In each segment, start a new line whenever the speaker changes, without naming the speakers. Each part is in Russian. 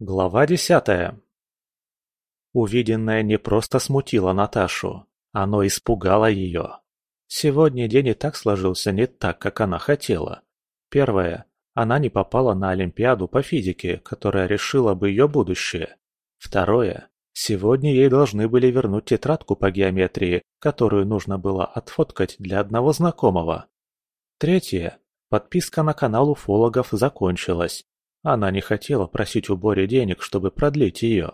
Глава десятая Увиденное не просто смутило Наташу, оно испугало ее. Сегодня день и так сложился не так, как она хотела. Первое. Она не попала на Олимпиаду по физике, которая решила бы ее будущее. Второе. Сегодня ей должны были вернуть тетрадку по геометрии, которую нужно было отфоткать для одного знакомого. Третье. Подписка на канал уфологов закончилась. Она не хотела просить у Бори денег, чтобы продлить ее.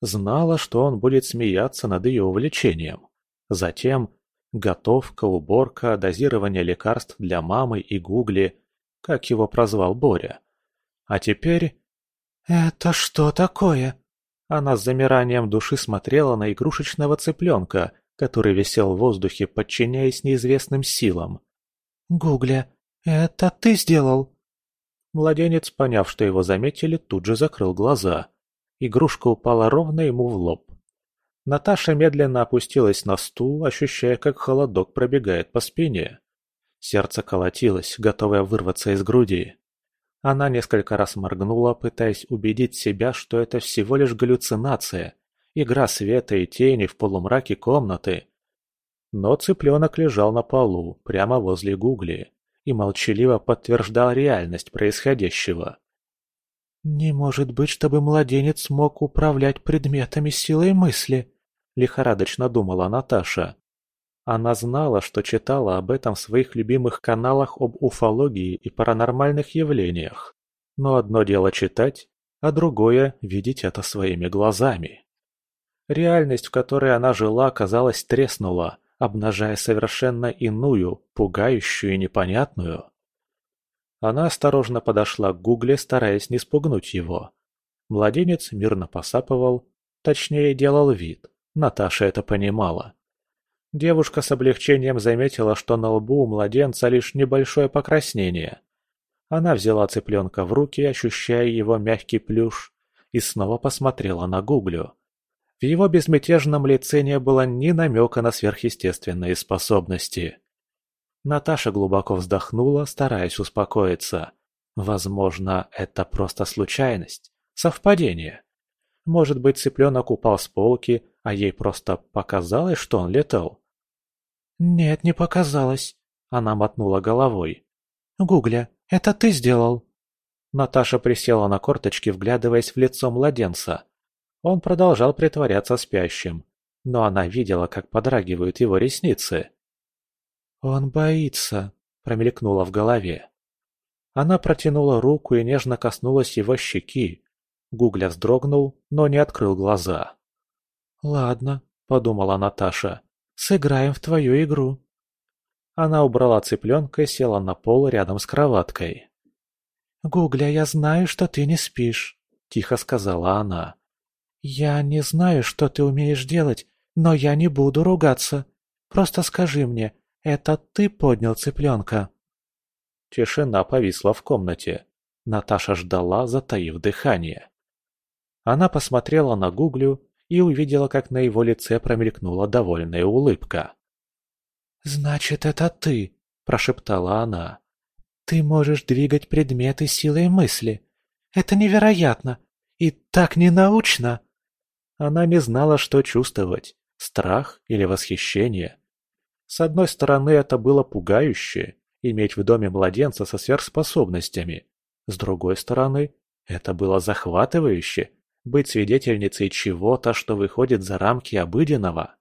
Знала, что он будет смеяться над ее увлечением. Затем готовка, уборка, дозирование лекарств для мамы и Гугли, как его прозвал Боря. А теперь... «Это что такое?» Она с замиранием души смотрела на игрушечного цыпленка, который висел в воздухе, подчиняясь неизвестным силам. «Гугля, это ты сделал?» Младенец, поняв, что его заметили, тут же закрыл глаза. Игрушка упала ровно ему в лоб. Наташа медленно опустилась на стул, ощущая, как холодок пробегает по спине. Сердце колотилось, готовое вырваться из груди. Она несколько раз моргнула, пытаясь убедить себя, что это всего лишь галлюцинация, игра света и тени в полумраке комнаты. Но цыпленок лежал на полу, прямо возле Гугли, и молчаливо подтверждал реальность происходящего. «Не может быть, чтобы младенец мог управлять предметами силой мысли», — лихорадочно думала Наташа. Она знала, что читала об этом в своих любимых каналах об уфологии и паранормальных явлениях. Но одно дело читать, а другое — видеть это своими глазами. Реальность, в которой она жила, казалось, треснула, обнажая совершенно иную, пугающую и непонятную. Она осторожно подошла к Гугле, стараясь не спугнуть его. Младенец мирно посапывал, точнее делал вид. Наташа это понимала. Девушка с облегчением заметила, что на лбу у младенца лишь небольшое покраснение. Она взяла цыпленка в руки, ощущая его мягкий плюш, и снова посмотрела на Гуглю. В его безмятежном лице не было ни намека на сверхъестественные способности. Наташа глубоко вздохнула, стараясь успокоиться. Возможно, это просто случайность, совпадение. Может быть, цыпленок упал с полки, а ей просто показалось, что он летал. «Нет, не показалось», — она мотнула головой. «Гугля, это ты сделал?» Наташа присела на корточки, вглядываясь в лицо младенца. Он продолжал притворяться спящим, но она видела, как подрагивают его ресницы. «Он боится», — промелькнуло в голове. Она протянула руку и нежно коснулась его щеки. Гугля вздрогнул, но не открыл глаза. «Ладно», — подумала Наташа, — «сыграем в твою игру». Она убрала цыпленка и села на пол рядом с кроваткой. «Гугля, я знаю, что ты не спишь», — тихо сказала она. «Я не знаю, что ты умеешь делать, но я не буду ругаться. Просто скажи мне, это ты поднял цыпленка?» Тишина повисла в комнате. Наташа ждала, затаив дыхание. Она посмотрела на Гуглю и увидела, как на его лице промелькнула довольная улыбка. «Значит, это ты!» – прошептала она. «Ты можешь двигать предметы силой мысли. Это невероятно! И так ненаучно!» Она не знала, что чувствовать – страх или восхищение. С одной стороны, это было пугающе – иметь в доме младенца со сверхспособностями. С другой стороны, это было захватывающе – быть свидетельницей чего-то, что выходит за рамки обыденного.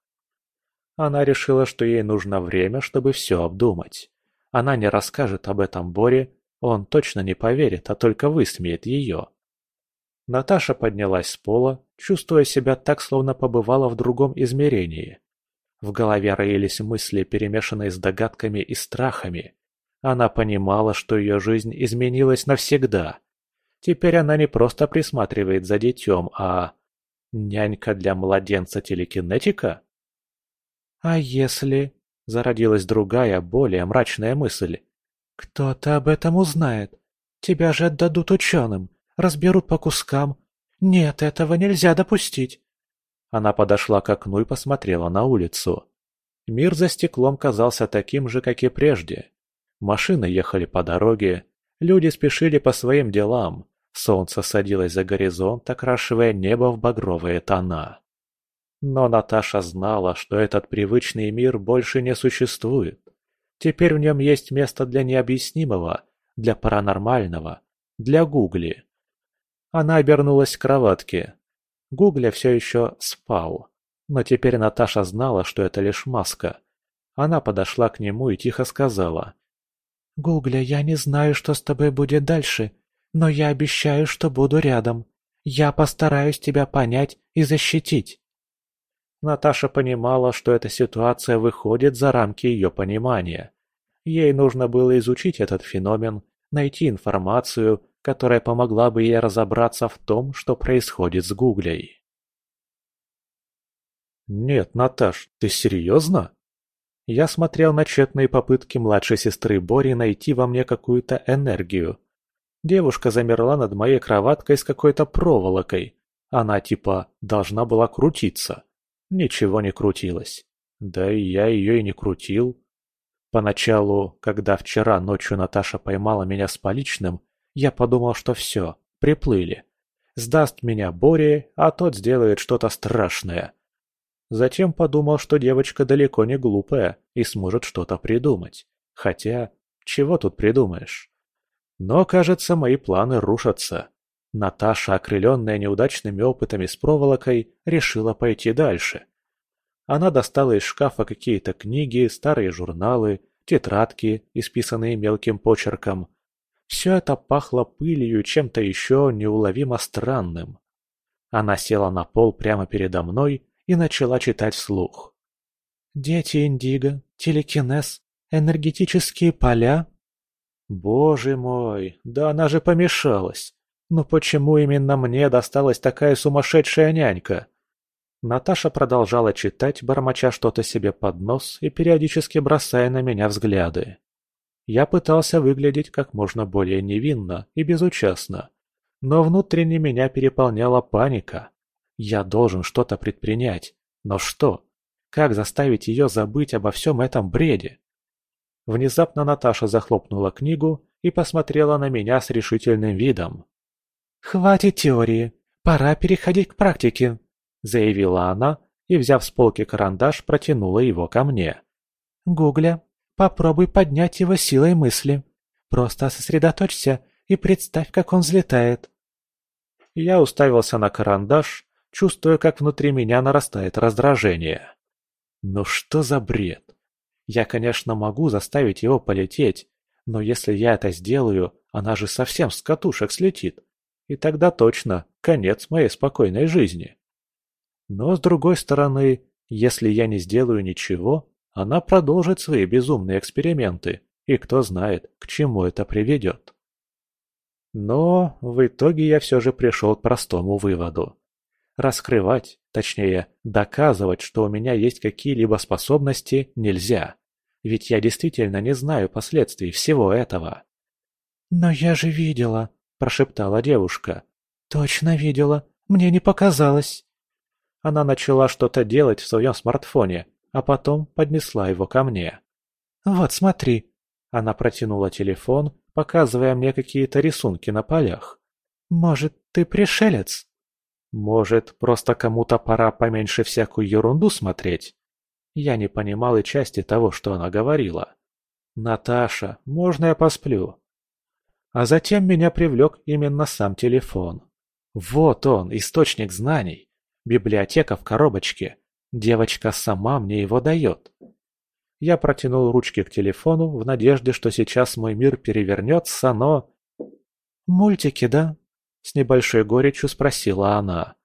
Она решила, что ей нужно время, чтобы все обдумать. Она не расскажет об этом Боре, он точно не поверит, а только высмеет ее. Наташа поднялась с пола, чувствуя себя так, словно побывала в другом измерении. В голове роились мысли, перемешанные с догадками и страхами. Она понимала, что ее жизнь изменилась навсегда. Теперь она не просто присматривает за детем, а... Нянька для младенца-телекинетика? А если... Зародилась другая, более мрачная мысль. Кто-то об этом узнает. Тебя же отдадут ученым, разберут по кускам. Нет, этого нельзя допустить. Она подошла к окну и посмотрела на улицу. Мир за стеклом казался таким же, как и прежде. Машины ехали по дороге, люди спешили по своим делам, Солнце садилось за горизонт, окрашивая небо в багровые тона. Но Наташа знала, что этот привычный мир больше не существует. Теперь в нем есть место для необъяснимого, для паранормального, для Гугли. Она обернулась к кроватке. Гугля все еще спал. Но теперь Наташа знала, что это лишь маска. Она подошла к нему и тихо сказала. «Гугля, я не знаю, что с тобой будет дальше, но я обещаю, что буду рядом. Я постараюсь тебя понять и защитить». Наташа понимала, что эта ситуация выходит за рамки ее понимания. Ей нужно было изучить этот феномен, найти информацию, которая помогла бы ей разобраться в том, что происходит с Гуглей. «Нет, Наташ, ты серьезно?» Я смотрел на тщетные попытки младшей сестры Бори найти во мне какую-то энергию. Девушка замерла над моей кроваткой с какой-то проволокой. Она типа должна была крутиться. Ничего не крутилось. Да и я ее и не крутил. Поначалу, когда вчера ночью Наташа поймала меня с поличным, я подумал, что все, приплыли. Сдаст меня Боре, а тот сделает что-то страшное. Затем подумал, что девочка далеко не глупая и сможет что-то придумать. Хотя, чего тут придумаешь? Но, кажется, мои планы рушатся. Наташа, окрыленная неудачными опытами с проволокой, решила пойти дальше. Она достала из шкафа какие-то книги, старые журналы, тетрадки, исписанные мелким почерком. Все это пахло пылью и чем-то еще неуловимо странным. Она села на пол прямо передо мной и начала читать вслух. «Дети Индиго, телекинез, энергетические поля». Боже мой, да она же помешалась. Ну почему именно мне досталась такая сумасшедшая нянька? Наташа продолжала читать, бормоча что-то себе под нос и периодически бросая на меня взгляды. Я пытался выглядеть как можно более невинно и безучастно, но внутренне меня переполняла паника. Я должен что-то предпринять, но что? Как заставить ее забыть обо всем этом бреде? Внезапно Наташа захлопнула книгу и посмотрела на меня с решительным видом. «Хватит теории, пора переходить к практике», — заявила она и, взяв с полки карандаш, протянула его ко мне. «Гугля, попробуй поднять его силой мысли. Просто сосредоточься и представь, как он взлетает». Я уставился на карандаш, чувствуя, как внутри меня нарастает раздражение. «Ну что за бред? Я, конечно, могу заставить его полететь, но если я это сделаю, она же совсем с катушек слетит. И тогда точно конец моей спокойной жизни. Но с другой стороны, если я не сделаю ничего, она продолжит свои безумные эксперименты, и кто знает, к чему это приведет. Но в итоге я все же пришел к простому выводу. Раскрывать, точнее, доказывать, что у меня есть какие-либо способности, нельзя. Ведь я действительно не знаю последствий всего этого. «Но я же видела», прошептала девушка. «Точно видела. Мне не показалось». Она начала что-то делать в своем смартфоне, а потом поднесла его ко мне. «Вот, смотри». Она протянула телефон, показывая мне какие-то рисунки на полях. «Может, ты пришелец?» «Может, просто кому-то пора поменьше всякую ерунду смотреть?» Я не понимал и части того, что она говорила. «Наташа, можно я посплю?» А затем меня привлек именно сам телефон. Вот он, источник знаний. Библиотека в коробочке. Девочка сама мне его дает. Я протянул ручки к телефону в надежде, что сейчас мой мир перевернется, но... «Мультики, да?» — с небольшой горечью спросила она.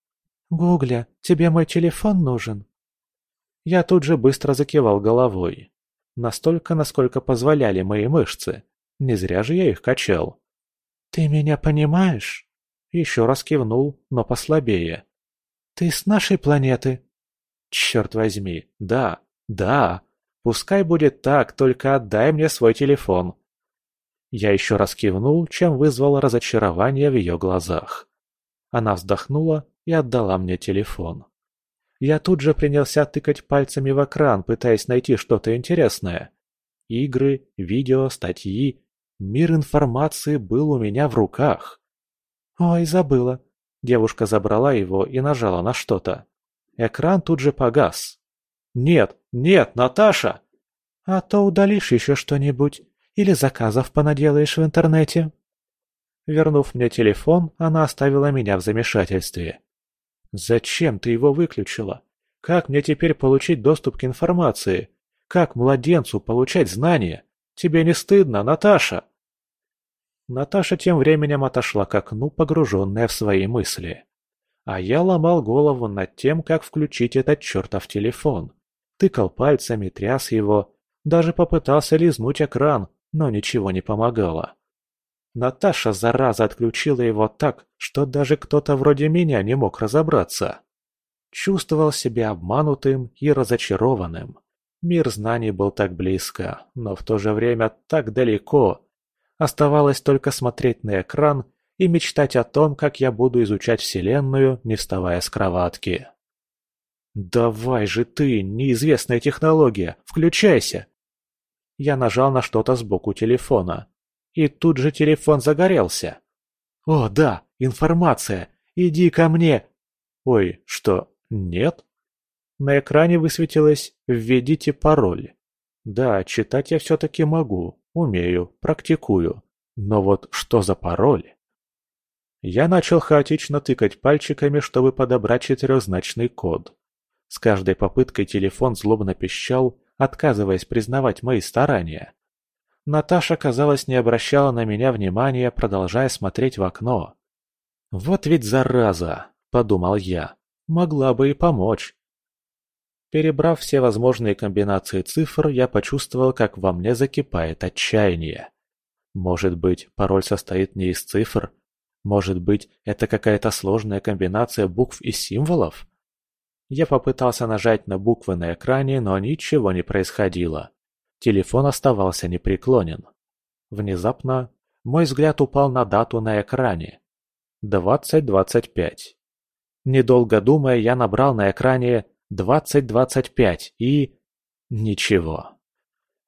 «Гугля, тебе мой телефон нужен?» Я тут же быстро закивал головой. Настолько, насколько позволяли мои мышцы. Не зря же я их качал. «Ты меня понимаешь?» Еще раз кивнул, но послабее. «Ты с нашей планеты?» «Черт возьми, да, да. Пускай будет так, только отдай мне свой телефон». Я еще раз кивнул, чем вызвал разочарование в ее глазах. Она вздохнула и отдала мне телефон. Я тут же принялся тыкать пальцами в экран, пытаясь найти что-то интересное. Игры, видео, статьи Мир информации был у меня в руках. Ой, забыла. Девушка забрала его и нажала на что-то. Экран тут же погас. «Нет, нет, Наташа!» «А то удалишь еще что-нибудь или заказов понаделаешь в интернете». Вернув мне телефон, она оставила меня в замешательстве. «Зачем ты его выключила? Как мне теперь получить доступ к информации? Как младенцу получать знания? Тебе не стыдно, Наташа?» Наташа тем временем отошла к окну, погруженная в свои мысли. А я ломал голову над тем, как включить этот чертов телефон. Тыкал пальцами, тряс его, даже попытался лизнуть экран, но ничего не помогало. Наташа, зараза, отключила его так, что даже кто-то вроде меня не мог разобраться. Чувствовал себя обманутым и разочарованным. Мир знаний был так близко, но в то же время так далеко. Оставалось только смотреть на экран и мечтать о том, как я буду изучать Вселенную, не вставая с кроватки. «Давай же ты, неизвестная технология, включайся!» Я нажал на что-то сбоку телефона. И тут же телефон загорелся. «О, да, информация! Иди ко мне!» «Ой, что, нет?» На экране высветилось «Введите пароль». Да, читать я все-таки могу, умею, практикую. Но вот что за пароль? Я начал хаотично тыкать пальчиками, чтобы подобрать четырехзначный код. С каждой попыткой телефон злобно пищал, отказываясь признавать мои старания. Наташа, казалось, не обращала на меня внимания, продолжая смотреть в окно. «Вот ведь зараза!» – подумал я. «Могла бы и помочь». Перебрав все возможные комбинации цифр, я почувствовал, как во мне закипает отчаяние. Может быть, пароль состоит не из цифр? Может быть, это какая-то сложная комбинация букв и символов? Я попытался нажать на буквы на экране, но ничего не происходило. Телефон оставался непреклонен. Внезапно мой взгляд упал на дату на экране. 2025. Недолго думая, я набрал на экране 2025 и... Ничего.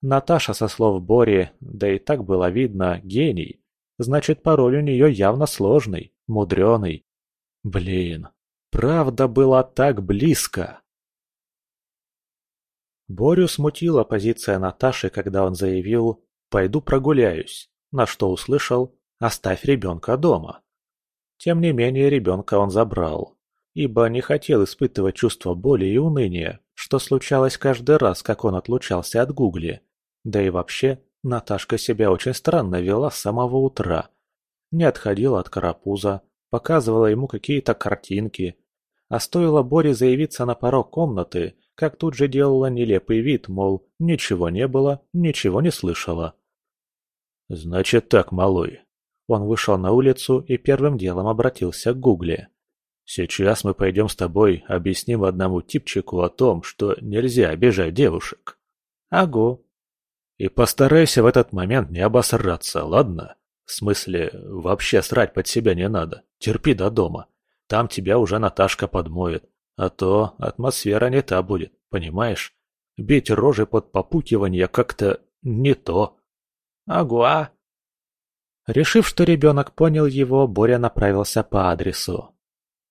Наташа, со слов Бори, да и так было видно, гений. Значит, пароль у нее явно сложный, мудреный. Блин, правда была так близко. Борю смутила позиция Наташи, когда он заявил «пойду прогуляюсь», на что услышал «оставь ребенка дома». Тем не менее ребенка он забрал, ибо не хотел испытывать чувство боли и уныния, что случалось каждый раз, как он отлучался от Гугли. Да и вообще, Наташка себя очень странно вела с самого утра. Не отходила от карапуза, показывала ему какие-то картинки. А стоило Боре заявиться на порог комнаты, как тут же делала нелепый вид, мол, ничего не было, ничего не слышала. «Значит так, малой». Он вышел на улицу и первым делом обратился к Гугле. «Сейчас мы пойдем с тобой объясним одному типчику о том, что нельзя обижать девушек». «Агу». «И постарайся в этот момент не обосраться, ладно? В смысле, вообще срать под себя не надо. Терпи до дома. Там тебя уже Наташка подмоет. А то атмосфера не та будет, понимаешь? Бить рожи под попукивание как-то не то. Агуа. Решив, что ребенок понял его, Боря направился по адресу.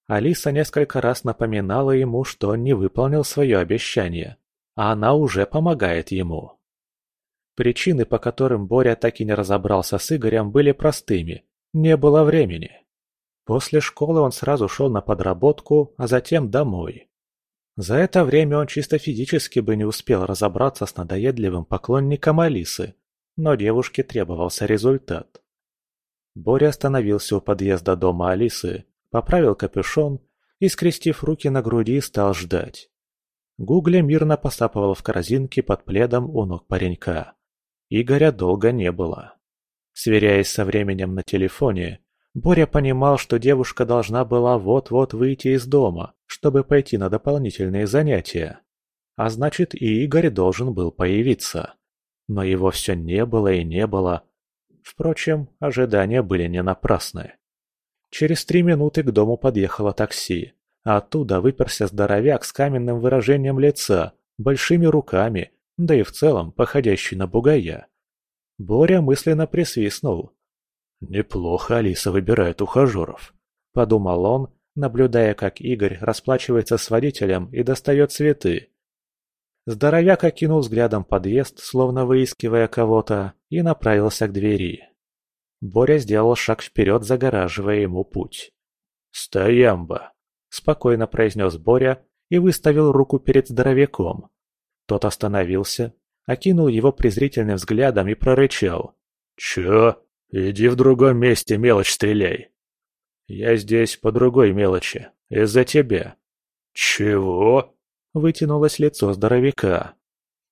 Алиса несколько раз напоминала ему, что он не выполнил свое обещание, а она уже помогает ему. Причины, по которым Боря так и не разобрался с Игорем, были простыми. Не было времени. После школы он сразу шел на подработку, а затем домой. За это время он чисто физически бы не успел разобраться с надоедливым поклонником Алисы, но девушке требовался результат. Боря остановился у подъезда дома Алисы, поправил капюшон и, скрестив руки на груди, стал ждать. Гугля мирно посапывал в корзинке под пледом у ног паренька. Игоря долго не было. Сверяясь со временем на телефоне, Боря понимал, что девушка должна была вот-вот выйти из дома, чтобы пойти на дополнительные занятия. А значит, и Игорь должен был появиться. Но его все не было и не было. Впрочем, ожидания были не напрасны. Через три минуты к дому подъехало такси, а оттуда выперся здоровяк с каменным выражением лица, большими руками, да и в целом походящий на бугая. Боря мысленно присвистнул. «Неплохо Алиса выбирает ухажеров», – подумал он, наблюдая, как Игорь расплачивается с водителем и достает цветы. Здоровяк окинул взглядом подъезд, словно выискивая кого-то, и направился к двери. Боря сделал шаг вперед, загораживая ему путь. «Стоямба!» – спокойно произнес Боря и выставил руку перед здоровяком. Тот остановился, окинул его презрительным взглядом и прорычал. «Чё? Иди в другом месте мелочь стреляй!» «Я здесь по другой мелочи, из-за тебя». «Чего?» – вытянулось лицо здоровяка.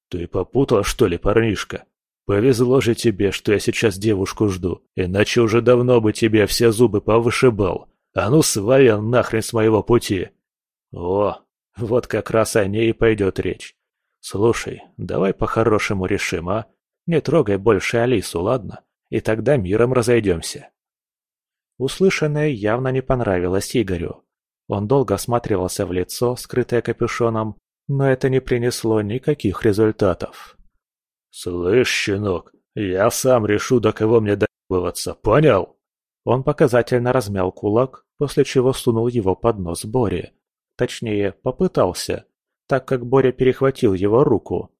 «Ты попутал, что ли, парнишка? Повезло же тебе, что я сейчас девушку жду, иначе уже давно бы тебе все зубы повышибал. А ну свалил нахрен с моего пути!» «О, вот как раз о ней и пойдет речь. Слушай, давай по-хорошему решим, а? Не трогай больше Алису, ладно? И тогда миром разойдемся». Услышанное явно не понравилось Игорю. Он долго осматривался в лицо, скрытое капюшоном, но это не принесло никаких результатов. «Слышь, щенок, я сам решу, до кого мне доебываться, понял?» Он показательно размял кулак, после чего сунул его под нос Боре. Точнее, попытался, так как Боря перехватил его руку.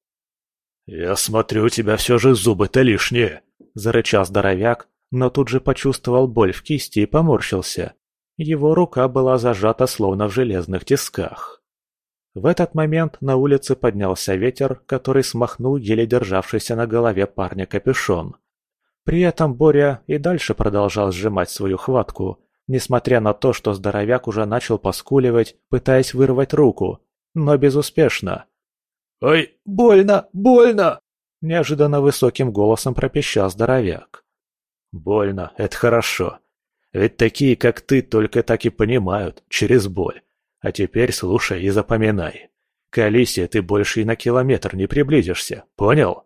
«Я смотрю, у тебя все же зубы-то лишние!» – зарычал здоровяк, но тут же почувствовал боль в кисти и поморщился. Его рука была зажата словно в железных тисках. В этот момент на улице поднялся ветер, который смахнул еле державшийся на голове парня капюшон. При этом Боря и дальше продолжал сжимать свою хватку, несмотря на то, что здоровяк уже начал поскуливать, пытаясь вырвать руку, но безуспешно. «Ой, больно, больно!» – неожиданно высоким голосом пропищал здоровяк. Больно, это хорошо. Ведь такие, как ты, только так и понимают, через боль. А теперь слушай и запоминай. К Алисе ты больше и на километр не приблизишься, понял?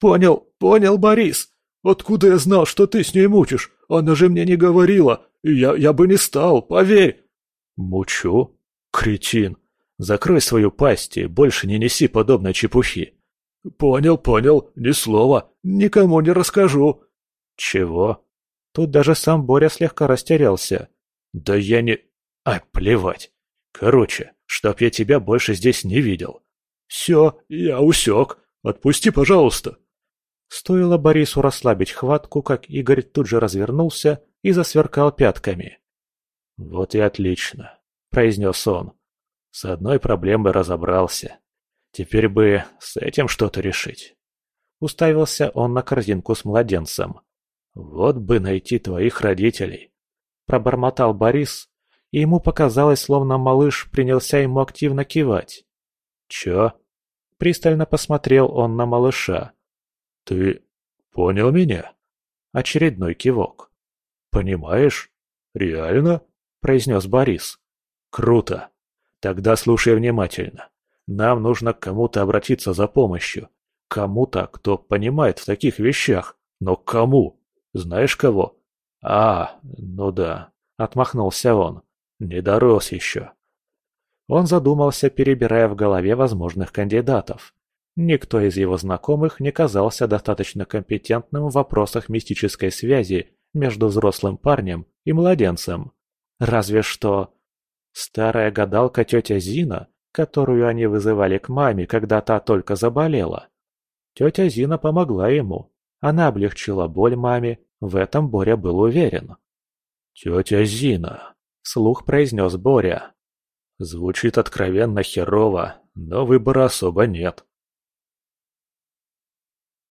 Понял, понял, Борис. Откуда я знал, что ты с ней мучишь? Она же мне не говорила. Я, я бы не стал, поверь. Мучу? Кретин. Закрой свою пасть и больше не неси подобной чепухи. Понял, понял, ни слова. Никому не расскажу. «Чего?» Тут даже сам Боря слегка растерялся. «Да я не... Ай, плевать. Короче, чтоб я тебя больше здесь не видел». «Все, я усек. Отпусти, пожалуйста». Стоило Борису расслабить хватку, как Игорь тут же развернулся и засверкал пятками. «Вот и отлично», — произнес он. «С одной проблемой разобрался. Теперь бы с этим что-то решить». Уставился он на корзинку с младенцем. «Вот бы найти твоих родителей!» Пробормотал Борис, и ему показалось, словно малыш принялся ему активно кивать. «Чё?» Пристально посмотрел он на малыша. «Ты понял меня?» Очередной кивок. «Понимаешь? Реально?» произнес Борис. «Круто. Тогда слушай внимательно. Нам нужно к кому-то обратиться за помощью. Кому-то, кто понимает в таких вещах. Но кому? Знаешь кого? А, ну да, отмахнулся он. Не дорос еще. Он задумался, перебирая в голове возможных кандидатов. Никто из его знакомых не казался достаточно компетентным в вопросах мистической связи между взрослым парнем и младенцем. Разве что... Старая гадалка тетя Зина, которую они вызывали к маме, когда та только заболела. Тетя Зина помогла ему. Она облегчила боль маме в этом Боря был уверен. «Тетя Зина», — слух произнес Боря. «Звучит откровенно херово, но выбора особо нет.